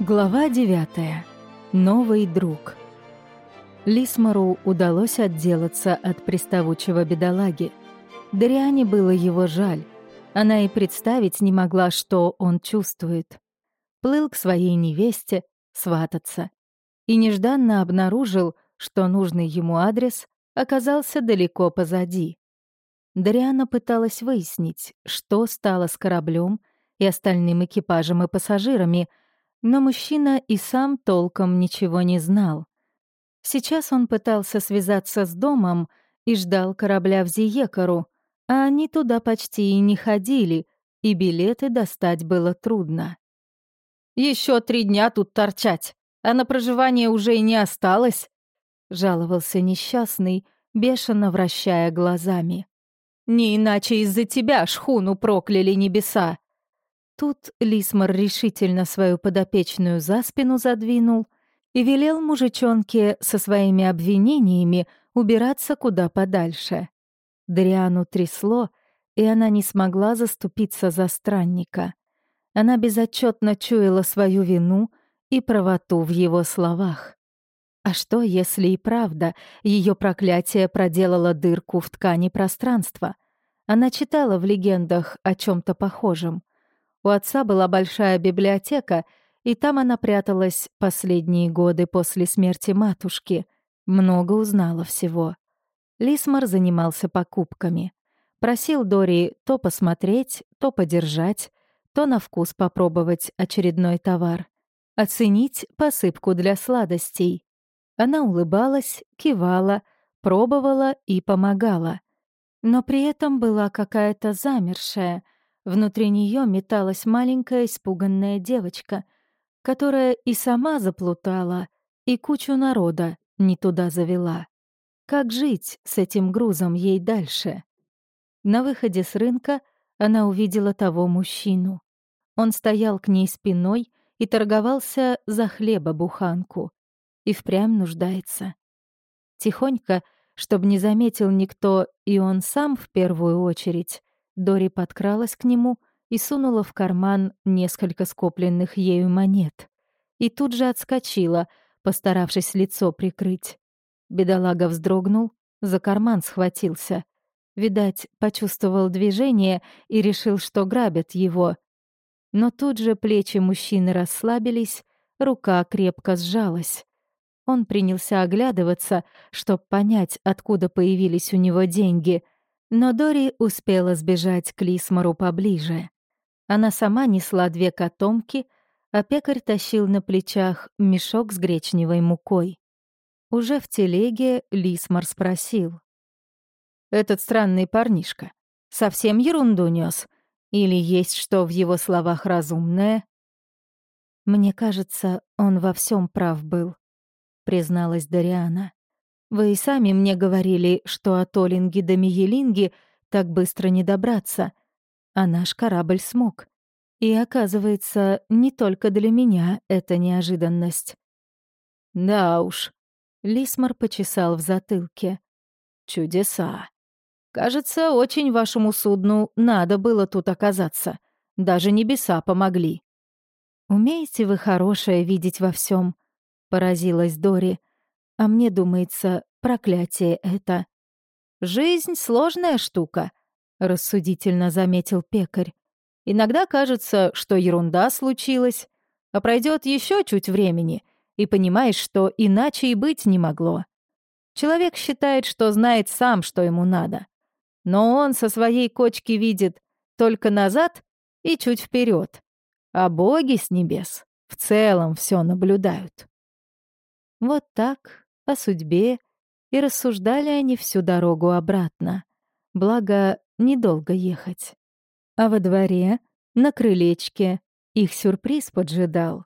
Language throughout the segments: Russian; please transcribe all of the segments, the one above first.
Глава 9. Новый друг. Лисмару удалось отделаться от приставучего бедолаги. Дариане было его жаль. Она и представить не могла, что он чувствует. Плыл к своей невесте свататься. И нежданно обнаружил, что нужный ему адрес оказался далеко позади. Дариана пыталась выяснить, что стало с кораблем и остальным экипажем и пассажирами — но мужчина и сам толком ничего не знал. Сейчас он пытался связаться с домом и ждал корабля в Зиекару, а они туда почти и не ходили, и билеты достать было трудно. Еще три дня тут торчать, а на проживание уже и не осталось», — жаловался несчастный, бешено вращая глазами. «Не иначе из-за тебя шхуну прокляли небеса. Тут Лисмар решительно свою подопечную за спину задвинул и велел мужичонке со своими обвинениями убираться куда подальше. Дриану трясло, и она не смогла заступиться за странника. Она безотчетно чуяла свою вину и правоту в его словах. А что, если и правда ее проклятие проделало дырку в ткани пространства? Она читала в легендах о чем то похожем. У отца была большая библиотека, и там она пряталась последние годы после смерти матушки. Много узнала всего. Лисмар занимался покупками. Просил Дори то посмотреть, то подержать, то на вкус попробовать очередной товар. Оценить посыпку для сладостей. Она улыбалась, кивала, пробовала и помогала. Но при этом была какая-то замершая — Внутри нее металась маленькая испуганная девочка, которая и сама заплутала, и кучу народа не туда завела. Как жить с этим грузом ей дальше? На выходе с рынка она увидела того мужчину. Он стоял к ней спиной и торговался за хлеба-буханку. И впрямь нуждается. Тихонько, чтобы не заметил никто, и он сам в первую очередь, Дори подкралась к нему и сунула в карман несколько скопленных ею монет. И тут же отскочила, постаравшись лицо прикрыть. Бедолага вздрогнул, за карман схватился. Видать, почувствовал движение и решил, что грабят его. Но тут же плечи мужчины расслабились, рука крепко сжалась. Он принялся оглядываться, чтобы понять, откуда появились у него деньги — но Дори успела сбежать к Лисмару поближе. Она сама несла две котомки, а пекарь тащил на плечах мешок с гречневой мукой. Уже в телеге Лисмар спросил. «Этот странный парнишка совсем ерунду нес? Или есть что в его словах разумное?» «Мне кажется, он во всем прав был», — призналась Дариана. Вы и сами мне говорили, что от Олинги до Миелинги так быстро не добраться, а наш корабль смог. И оказывается, не только для меня это неожиданность. Да уж, Лисмар почесал в затылке. Чудеса. Кажется, очень вашему судну надо было тут оказаться. Даже небеса помогли. Умеете вы хорошее видеть во всем, поразилась Дори. А мне думается, проклятие это. «Жизнь — сложная штука», — рассудительно заметил пекарь. «Иногда кажется, что ерунда случилась, а пройдет еще чуть времени, и понимаешь, что иначе и быть не могло. Человек считает, что знает сам, что ему надо. Но он со своей кочки видит только назад и чуть вперед, а боги с небес в целом все наблюдают. Вот так о судьбе, и рассуждали они всю дорогу обратно. Благо, недолго ехать. А во дворе, на крылечке, их сюрприз поджидал.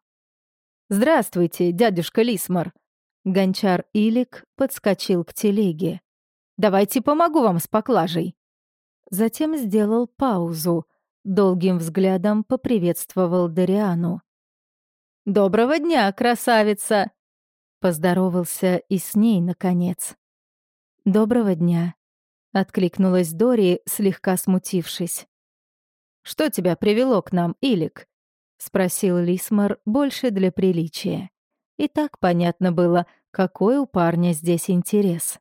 «Здравствуйте, дядюшка Лисмар!» Гончар Илик подскочил к телеге. «Давайте помогу вам с поклажей!» Затем сделал паузу, долгим взглядом поприветствовал Дариану. «Доброго дня, красавица!» Поздоровался и с ней, наконец. «Доброго дня», — откликнулась Дори, слегка смутившись. «Что тебя привело к нам, Илик?» — спросил Лисмар больше для приличия. И так понятно было, какой у парня здесь интерес.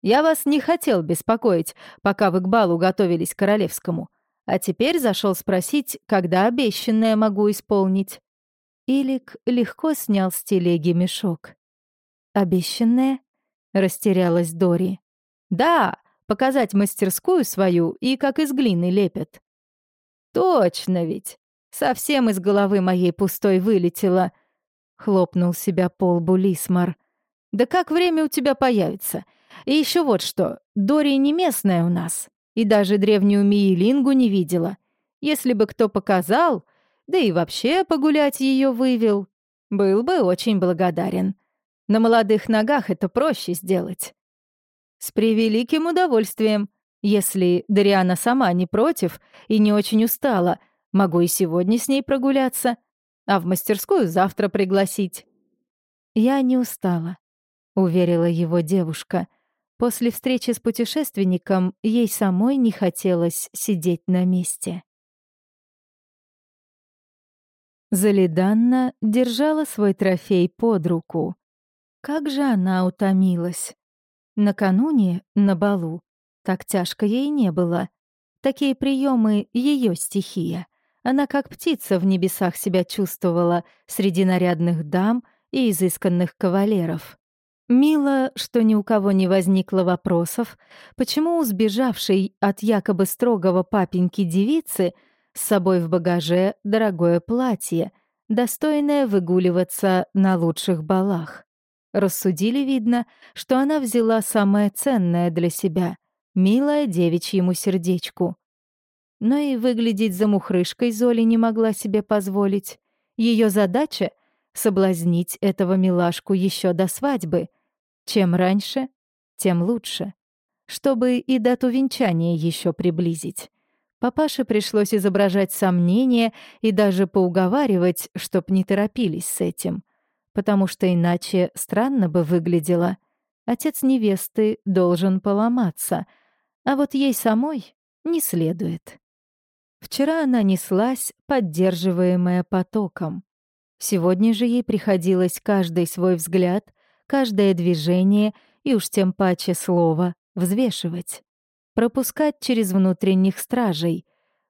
«Я вас не хотел беспокоить, пока вы к балу готовились к королевскому, а теперь зашел спросить, когда обещанное могу исполнить». Илик легко снял с телеги мешок. «Обещанное?» — растерялась Дори. «Да, показать мастерскую свою и как из глины лепят». «Точно ведь! Совсем из головы моей пустой вылетело!» — хлопнул себя по лбу Лисмар. «Да как время у тебя появится? И еще вот что, Дори не местная у нас, и даже древнюю Миелингу не видела. Если бы кто показал, да и вообще погулять ее вывел, был бы очень благодарен. На молодых ногах это проще сделать». «С превеликим удовольствием. Если Дариана сама не против и не очень устала, могу и сегодня с ней прогуляться, а в мастерскую завтра пригласить». «Я не устала», — уверила его девушка. После встречи с путешественником ей самой не хотелось сидеть на месте. Залиданна держала свой трофей под руку. Как же она утомилась. Накануне, на балу, так тяжко ей не было. Такие приемы ее стихия. Она как птица в небесах себя чувствовала среди нарядных дам и изысканных кавалеров. Мило, что ни у кого не возникло вопросов, почему у сбежавшей от якобы строгого папеньки девицы с собой в багаже дорогое платье, достойное выгуливаться на лучших балах. Рассудили, видно, что она взяла самое ценное для себя — милое девичьему сердечку. Но и выглядеть замухрышкой Золи не могла себе позволить. Ее задача — соблазнить этого милашку еще до свадьбы. Чем раньше, тем лучше. Чтобы и дату венчания еще приблизить. Папаше пришлось изображать сомнения и даже поуговаривать, чтоб не торопились с этим — потому что иначе странно бы выглядело. Отец невесты должен поломаться, а вот ей самой не следует. Вчера она неслась, поддерживаемая потоком. Сегодня же ей приходилось каждый свой взгляд, каждое движение и уж тем паче слово взвешивать. Пропускать через внутренних стражей,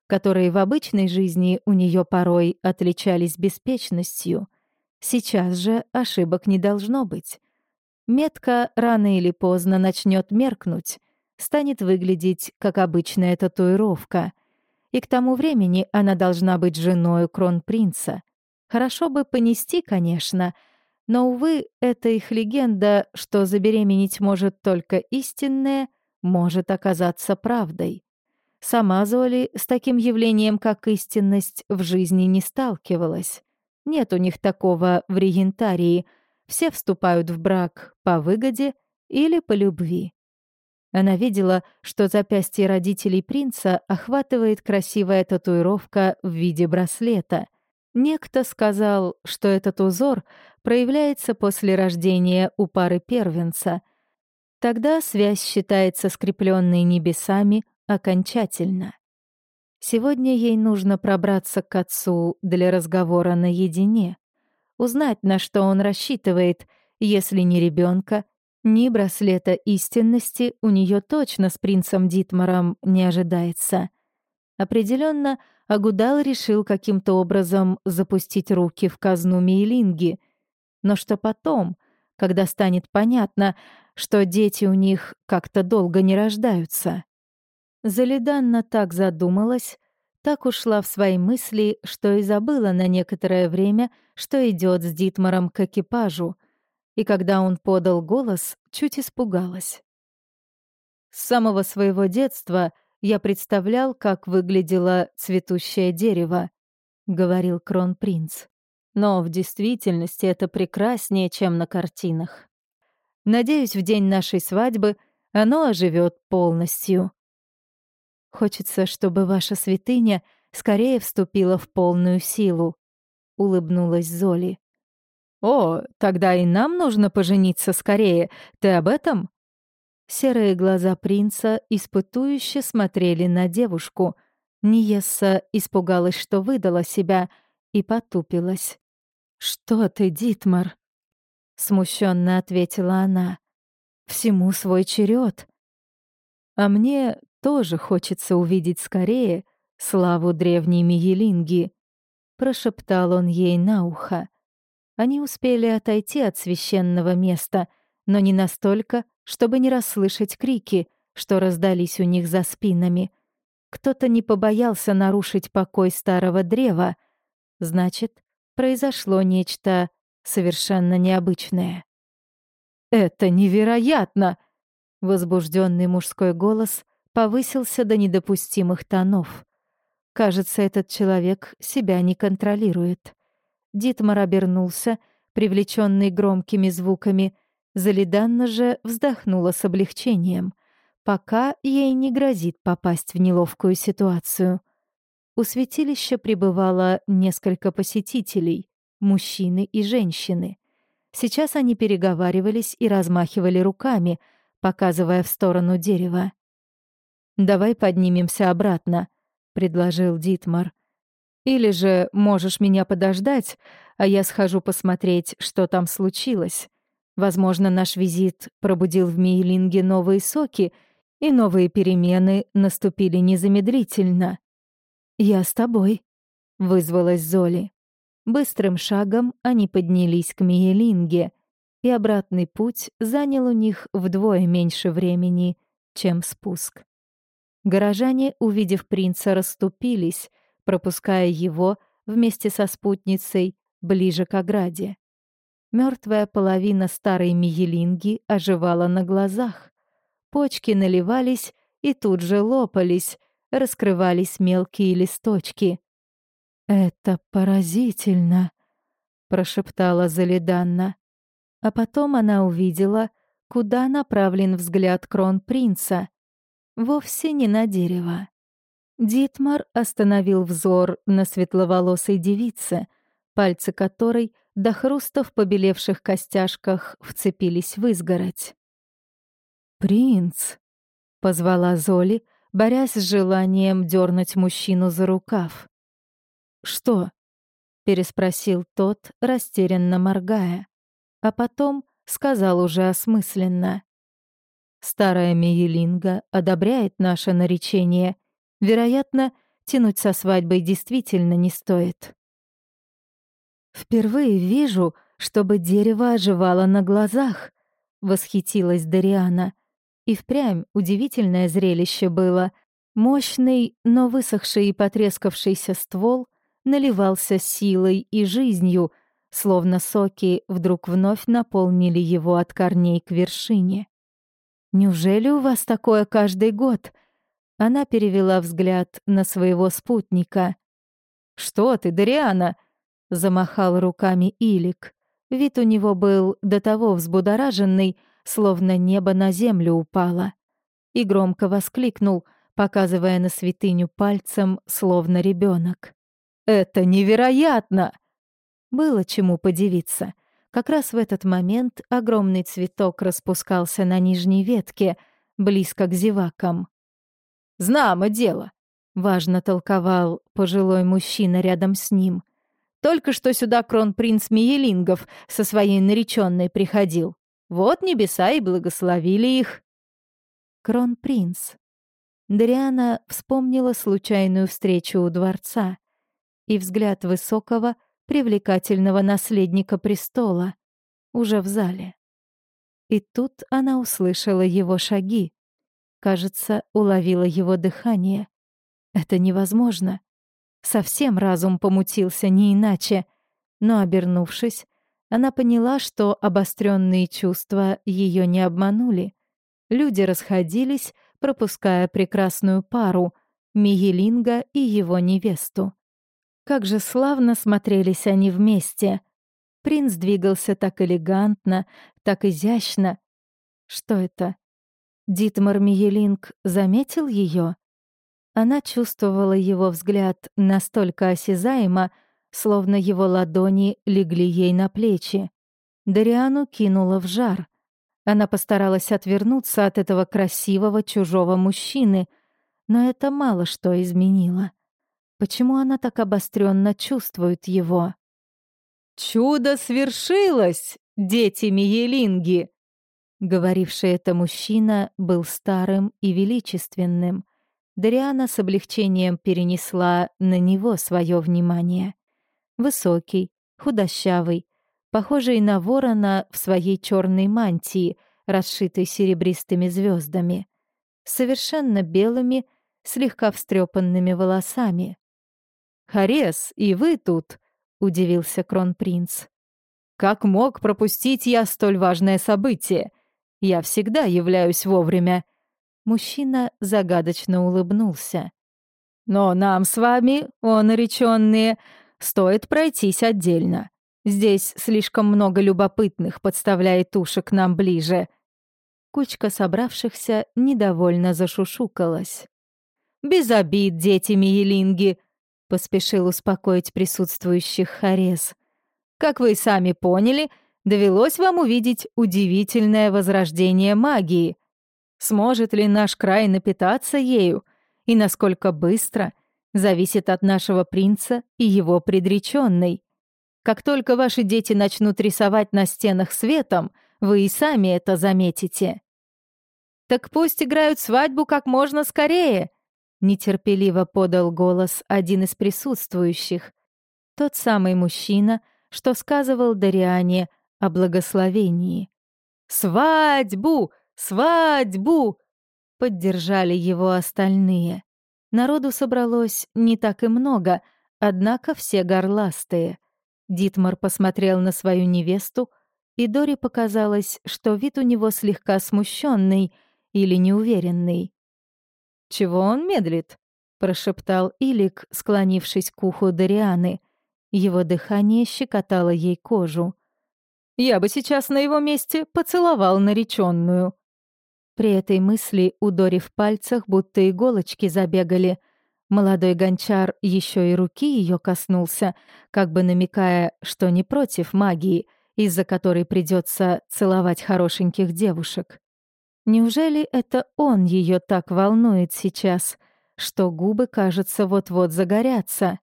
которые в обычной жизни у нее порой отличались беспечностью — Сейчас же ошибок не должно быть. Метка рано или поздно начнет меркнуть, станет выглядеть как обычная татуировка. И к тому времени она должна быть женой кронпринца. Хорошо бы понести, конечно, но, увы, это их легенда, что забеременеть может только истинное, может оказаться правдой. Сама Золи с таким явлением, как истинность, в жизни не сталкивалась. Нет у них такого в регентарии. Все вступают в брак по выгоде или по любви. Она видела, что запястье родителей принца охватывает красивая татуировка в виде браслета. Некто сказал, что этот узор проявляется после рождения у пары первенца. Тогда связь считается скрепленной небесами окончательно. Сегодня ей нужно пробраться к отцу для разговора наедине, узнать, на что он рассчитывает, если ни ребенка, ни браслета истинности у нее точно с принцем Дитмаром не ожидается. Определенно, Агудал решил каким-то образом запустить руки в казну Мейлинги. Но что потом, когда станет понятно, что дети у них как-то долго не рождаются? Залиданна так задумалась, так ушла в свои мысли, что и забыла на некоторое время, что идет с Дитмаром к экипажу, и когда он подал голос, чуть испугалась. С самого своего детства я представлял, как выглядело цветущее дерево, — говорил кронпринц. Но в действительности это прекраснее, чем на картинах. Надеюсь, в день нашей свадьбы оно оживет полностью. Хочется, чтобы ваша святыня скорее вступила в полную силу», — улыбнулась Золи. «О, тогда и нам нужно пожениться скорее. Ты об этом?» Серые глаза принца испытующе смотрели на девушку. Ниесса испугалась, что выдала себя, и потупилась. «Что ты, Дитмар?» — смущенно ответила она. «Всему свой черед. А мне тоже хочется увидеть скорее славу древней Мигелинги», — прошептал он ей на ухо. Они успели отойти от священного места, но не настолько, чтобы не расслышать крики, что раздались у них за спинами. Кто-то не побоялся нарушить покой старого древа. Значит, произошло нечто совершенно необычное. «Это невероятно!» Возбужденный мужской голос повысился до недопустимых тонов. Кажется, этот человек себя не контролирует. Дитмар обернулся, привлеченный громкими звуками. Залиданна же вздохнула с облегчением. Пока ей не грозит попасть в неловкую ситуацию. У святилища пребывало несколько посетителей, мужчины и женщины. Сейчас они переговаривались и размахивали руками, показывая в сторону дерева. «Давай поднимемся обратно», — предложил Дитмар. Или же можешь меня подождать, а я схожу посмотреть, что там случилось. Возможно, наш визит пробудил в Мейлинге новые соки, и новые перемены наступили незамедлительно. «Я с тобой», — вызвалась Золи. Быстрым шагом они поднялись к Миелинге, и обратный путь занял у них вдвое меньше времени, чем спуск. Горожане, увидев принца, расступились — пропуская его вместе со спутницей ближе к ограде. Мертвая половина старой Миелинги оживала на глазах. Почки наливались и тут же лопались, раскрывались мелкие листочки. «Это поразительно», — прошептала Залиданна. А потом она увидела, куда направлен взгляд кронпринца. Вовсе не на дерево. Дитмар остановил взор на светловолосой девице, пальцы которой до хруста в побелевших костяшках вцепились в изгородь. «Принц!» — позвала Золи, борясь с желанием дернуть мужчину за рукав. «Что?» — переспросил тот, растерянно моргая, а потом сказал уже осмысленно. «Старая Меелинга одобряет наше наречение Вероятно, тянуть со свадьбой действительно не стоит. «Впервые вижу, чтобы дерево оживало на глазах», — восхитилась Дариана. И впрямь удивительное зрелище было. Мощный, но высохший и потрескавшийся ствол наливался силой и жизнью, словно соки вдруг вновь наполнили его от корней к вершине. «Неужели у вас такое каждый год?» Она перевела взгляд на своего спутника. «Что ты, Дариана?» — замахал руками Илик. Вид у него был до того взбудораженный, словно небо на землю упало. И громко воскликнул, показывая на святыню пальцем, словно ребенок. «Это невероятно!» Было чему подивиться. Как раз в этот момент огромный цветок распускался на нижней ветке, близко к зевакам. Знамо дело», — важно толковал пожилой мужчина рядом с ним. «Только что сюда кронпринц Миелингов со своей нареченной приходил. Вот небеса и благословили их». Кронпринц. Дариана вспомнила случайную встречу у дворца и взгляд высокого, привлекательного наследника престола уже в зале. И тут она услышала его шаги. Кажется, уловила его дыхание. Это невозможно. Совсем разум помутился не иначе. Но, обернувшись, она поняла, что обостренные чувства ее не обманули. Люди расходились, пропуская прекрасную пару — Мигелинга и его невесту. Как же славно смотрелись они вместе. Принц двигался так элегантно, так изящно. Что это? Дитмар Миелинг заметил ее? Она чувствовала его взгляд настолько осязаемо, словно его ладони легли ей на плечи. Дариану кинула в жар. Она постаралась отвернуться от этого красивого чужого мужчины, но это мало что изменило. Почему она так обостренно чувствует его? «Чудо свершилось, дети Миелинги!» Говоривший это мужчина был старым и величественным. Дариана с облегчением перенесла на него свое внимание. Высокий, худощавый, похожий на ворона в своей черной мантии, расшитой серебристыми звездами, совершенно белыми, слегка встрепанными волосами. «Харес, и вы тут?» — удивился кронпринц. «Как мог пропустить я столь важное событие? Я всегда являюсь вовремя». Мужчина загадочно улыбнулся. «Но нам с вами, о нареченные, стоит пройтись отдельно. Здесь слишком много любопытных подставляет уши нам ближе». Кучка собравшихся недовольно зашушукалась. «Без обид, дети Миелинги», — поспешил успокоить присутствующих Харес. «Как вы сами поняли, довелось вам увидеть удивительное возрождение магии. Сможет ли наш край напитаться ею, и насколько быстро, зависит от нашего принца и его предреченной. Как только ваши дети начнут рисовать на стенах светом, вы и сами это заметите. «Так пусть играют свадьбу как можно скорее», — нетерпеливо подал голос один из присутствующих. Тот самый мужчина, что сказывал Дариане о благословении. «Свадьбу! Свадьбу!» — поддержали его остальные. Народу собралось не так и много, однако все горластые. Дитмар посмотрел на свою невесту, и Дори показалось, что вид у него слегка смущенный или неуверенный. «Чего он медлит?» — прошептал Илик, склонившись к уху Дорианы. Его дыхание щекотало ей кожу. «Я бы сейчас на его месте поцеловал нареченную. При этой мысли у Дори в пальцах будто иголочки забегали. Молодой гончар еще и руки ее коснулся, как бы намекая, что не против магии, из-за которой придется целовать хорошеньких девушек. Неужели это он ее так волнует сейчас, что губы, кажется, вот-вот загорятся?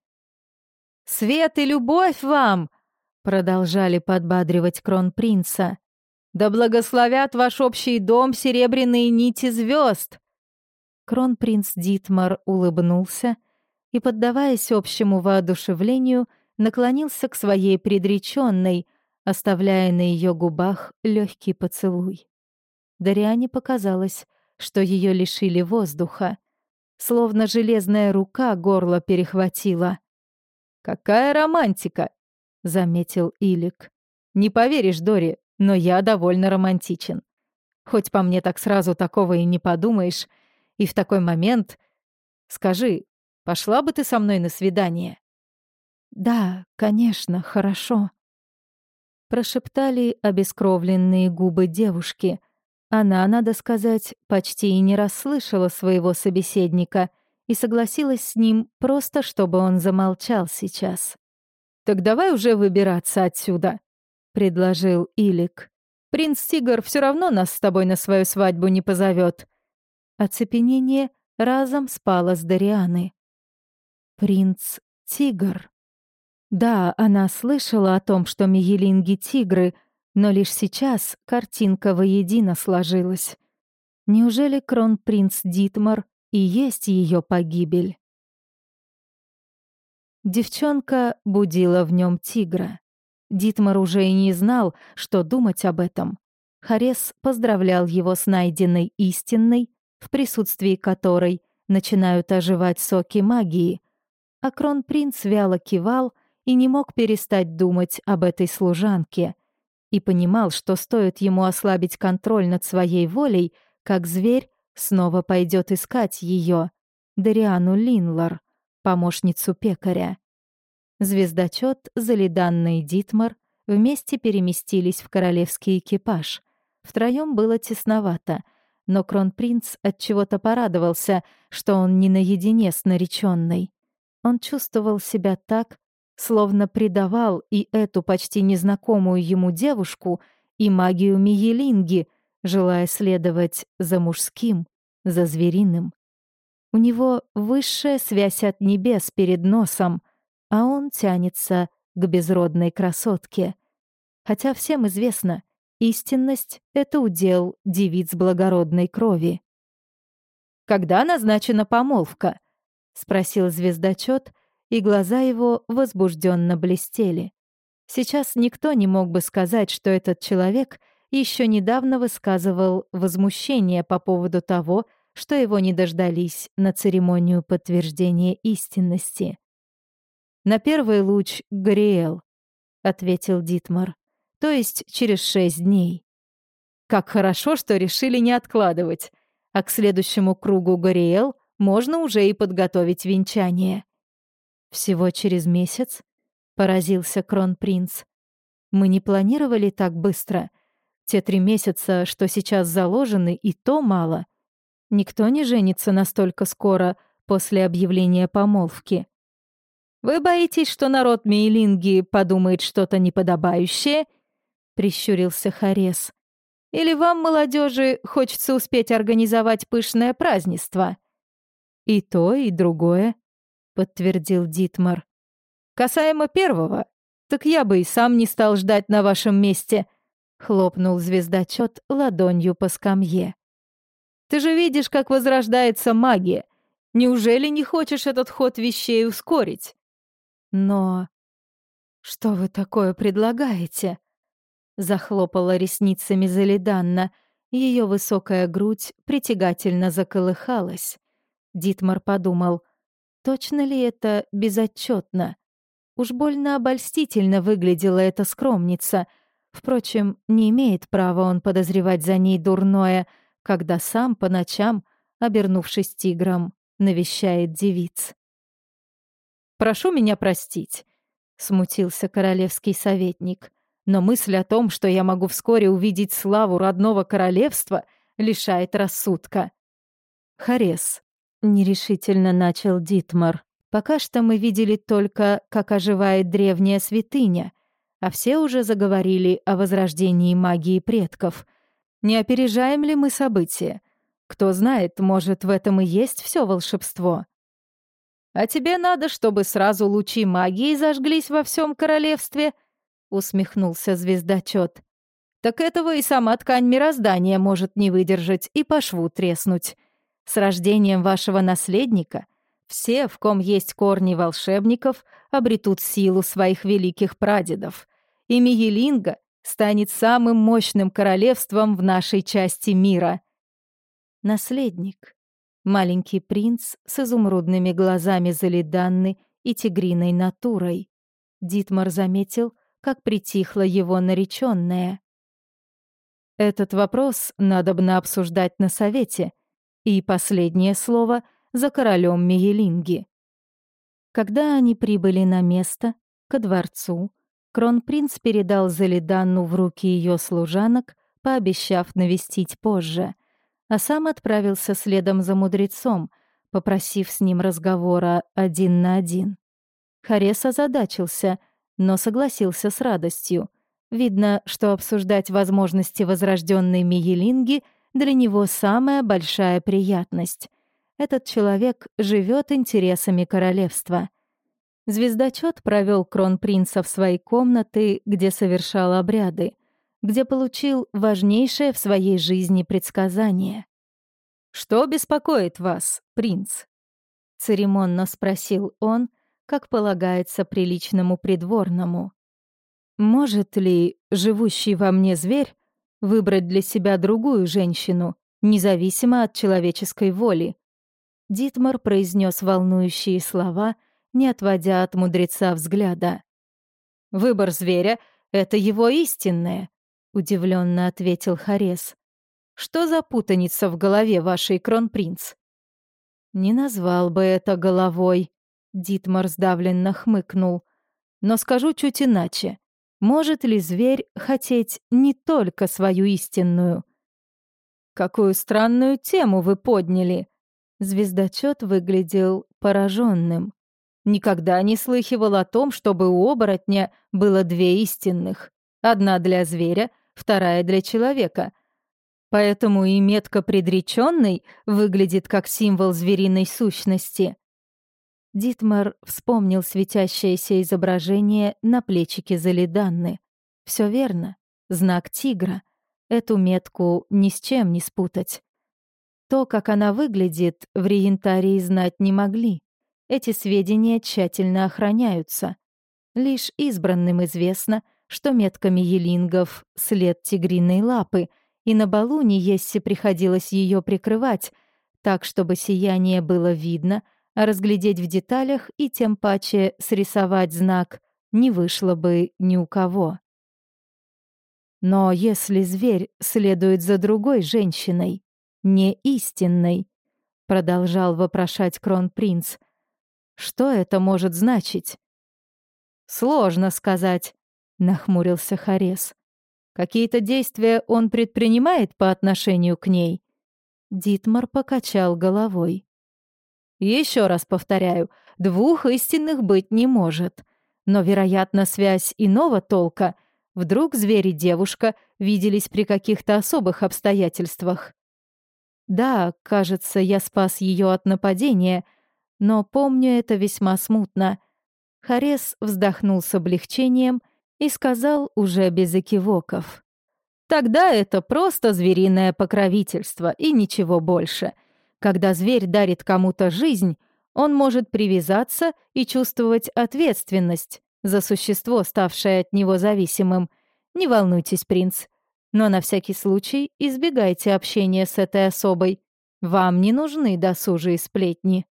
«Свет и любовь вам!» — продолжали подбадривать кронпринца. Да благословят ваш общий дом серебряные нити звезд!» Кронпринц Дитмар улыбнулся и, поддаваясь общему воодушевлению, наклонился к своей предреченной, оставляя на ее губах легкий поцелуй. Дариане показалось, что ее лишили воздуха, словно железная рука горло перехватила. «Какая романтика!» — заметил Илик. «Не поверишь, Дори, но я довольно романтичен. Хоть по мне так сразу такого и не подумаешь. И в такой момент... Скажи, пошла бы ты со мной на свидание?» «Да, конечно, хорошо», — прошептали обескровленные губы девушки. Она, надо сказать, почти и не расслышала своего собеседника и согласилась с ним просто, чтобы он замолчал сейчас. «Так давай уже выбираться отсюда», — предложил Илик. «Принц Тигр все равно нас с тобой на свою свадьбу не позовет. Оцепенение разом спало с Дарианы. «Принц Тигр». Да, она слышала о том, что Миелинги — тигры, но лишь сейчас картинка воедино сложилась. Неужели кронпринц Дитмар и есть ее погибель? Девчонка будила в нем тигра. Дитмар уже и не знал, что думать об этом. Харес поздравлял его с найденной истинной, в присутствии которой начинают оживать соки магии, а кронпринц вяло кивал и не мог перестать думать об этой служанке и понимал, что стоит ему ослабить контроль над своей волей, как зверь снова пойдет искать ее, Дариану Линлар, помощницу пекаря. Звездочет, Залиданна и Дитмар вместе переместились в королевский экипаж. Втроем было тесновато, но кронпринц от чего-то порадовался, что он не наедине с нареченной. Он чувствовал себя так, словно предавал и эту почти незнакомую ему девушку, и магию Миелинги, желая следовать за мужским, за звериным. У него высшая связь от небес перед носом, а он тянется к безродной красотке. Хотя всем известно, истинность — это удел девиц благородной крови. «Когда назначена помолвка?» — спросил звездочет, и глаза его возбужденно блестели. Сейчас никто не мог бы сказать, что этот человек еще недавно высказывал возмущение по поводу того, что его не дождались на церемонию подтверждения истинности. «На первый луч Гориэл», — ответил Дитмар, — «то есть через шесть дней». «Как хорошо, что решили не откладывать, а к следующему кругу Гориэл можно уже и подготовить венчание». «Всего через месяц?» поразился кронпринц. Мы не планировали так быстро. Те три месяца, что сейчас заложены, и то мало. Никто не женится настолько скоро после объявления помолвки. «Вы боитесь, что народ Мейлинги подумает что-то неподобающее?» — прищурился Харес. «Или вам, молодежи, хочется успеть организовать пышное празднество?» «И то, и другое», — подтвердил Дитмар. Касаемо первого, так я бы и сам не стал ждать на вашем месте», — хлопнул звездочет ладонью по скамье. «Ты же видишь, как возрождается магия. Неужели не хочешь этот ход вещей ускорить?» «Но...» «Что вы такое предлагаете?» Захлопала ресницами Залиданна. Ее высокая грудь притягательно заколыхалась. Дитмар подумал, точно ли это безотчетно? Уж больно обольстительно выглядела эта скромница. Впрочем, не имеет права он подозревать за ней дурное, когда сам по ночам, обернувшись тигром, навещает девиц. «Прошу меня простить», — смутился королевский советник, «но мысль о том, что я могу вскоре увидеть славу родного королевства, лишает рассудка». «Харес», — нерешительно начал Дитмар, Пока что мы видели только, как оживает древняя святыня, а все уже заговорили о возрождении магии предков. Не опережаем ли мы события? Кто знает, может, в этом и есть все волшебство. «А тебе надо, чтобы сразу лучи магии зажглись во всем королевстве?» — усмехнулся звездочет. «Так этого и сама ткань мироздания может не выдержать и по шву треснуть. С рождением вашего наследника — все, в ком есть корни волшебников, обретут силу своих великих прадедов. И Мигелинга станет самым мощным королевством в нашей части мира. Наследник. Маленький принц с изумрудными глазами Залиданны и тигриной натурой. Дитмар заметил, как притихла его нареченная. Этот вопрос надобно обсуждать на совете. И последнее слово — за королем Мегелинги. Когда они прибыли на место, ко дворцу, кронпринц передал Залиданну в руки ее служанок, пообещав навестить позже, а сам отправился следом за мудрецом, попросив с ним разговора один на один. Харес озадачился, но согласился с радостью. Видно, что обсуждать возможности возрожденной Миелинги для него самая большая приятность. Этот человек живет интересами королевства. Звездочет провел кронпринца в свои комнаты, где совершал обряды, где получил важнейшее в своей жизни предсказание. «Что беспокоит вас, принц?» — церемонно спросил он, как полагается приличному придворному. «Может ли живущий во мне зверь выбрать для себя другую женщину, независимо от человеческой воли?» Дитмар произнес волнующие слова, не отводя от мудреца взгляда. «Выбор зверя — это его истинное», — удивленно ответил Харес. «Что за путаница в голове вашей, кронпринц?» «Не назвал бы это головой», — Дитмар сдавленно хмыкнул. «Но скажу чуть иначе. Может ли зверь хотеть не только свою истинную?» «Какую странную тему вы подняли», Звездочет выглядел пораженным. Никогда не слыхивал о том, чтобы у оборотня было две истинных. Одна для зверя, вторая для человека. Поэтому и метка предреченной выглядит как символ звериной сущности. Дитмар вспомнил светящееся изображение на плечике Залиданны. Все верно. Знак тигра. Эту метку ни с чем не спутать. То, как она выглядит, в Риентарии знать не могли. Эти сведения тщательно охраняются. Лишь избранным известно, что метками елингов след тигриной лапы, и на балу Ниессе приходилось ее прикрывать, так, чтобы сияние было видно, а разглядеть в деталях и тем паче срисовать знак не вышло бы ни у кого. Но если зверь следует за другой женщиной, не истинной, продолжал вопрошать кронпринц, что это может значить? Сложно сказать, нахмурился Харес. Какие-то действия он предпринимает по отношению к ней? Дитмар покачал головой. Еще раз повторяю, двух истинных быть не может. Но, вероятно, связь иного толка. Вдруг зверь и девушка виделись при каких-то особых обстоятельствах. Да, кажется, я спас ее от нападения, но помню это весьма смутно. Харес вздохнул с облегчением и сказал уже без экивоков. Тогда это просто звериное покровительство и ничего больше. Когда зверь дарит кому-то жизнь, он может привязаться и чувствовать ответственность за существо, ставшее от него зависимым. Не волнуйтесь, принц. Но на всякий случай избегайте общения с этой особой. Вам не нужны досужие сплетни.